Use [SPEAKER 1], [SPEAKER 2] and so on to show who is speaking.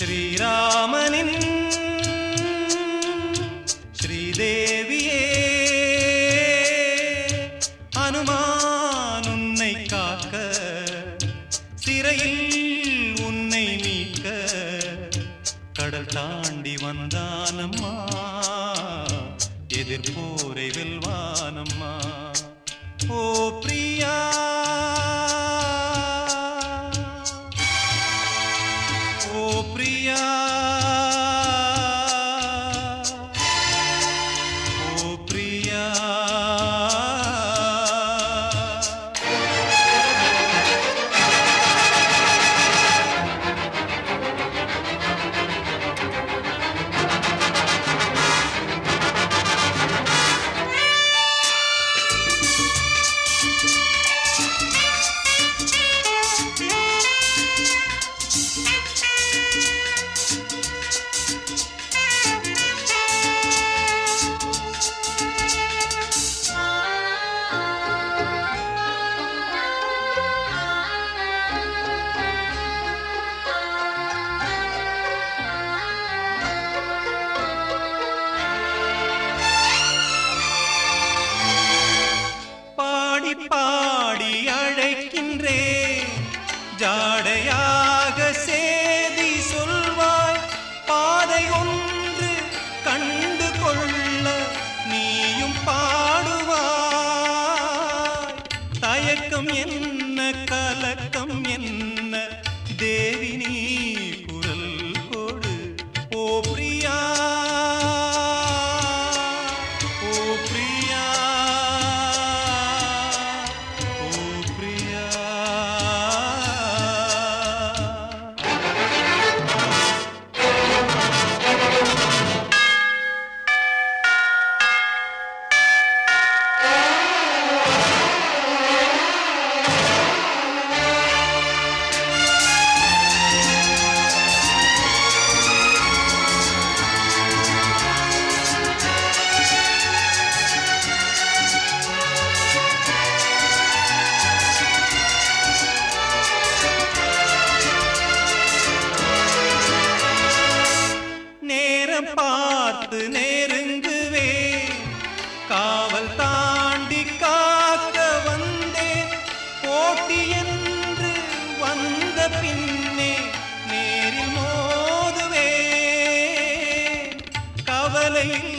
[SPEAKER 1] ஸ்ரீராமனின் ஸ்ரீதேவியே அனுமான் உன்னை காக்க சிறையில் உன்னை நீக்க கடல் தாண்டி வந்தானம்மா எதிர்போரை வெல்வானம்மா. Oh, please. பாடி அழைக்கின்றே ஜாடையாக சேதி சொல்வாய் பாதை ஒன்று கண்டு கொள்ள நீயும் பாடுவாய். தயக்கம் என்ன கலக்க கவலை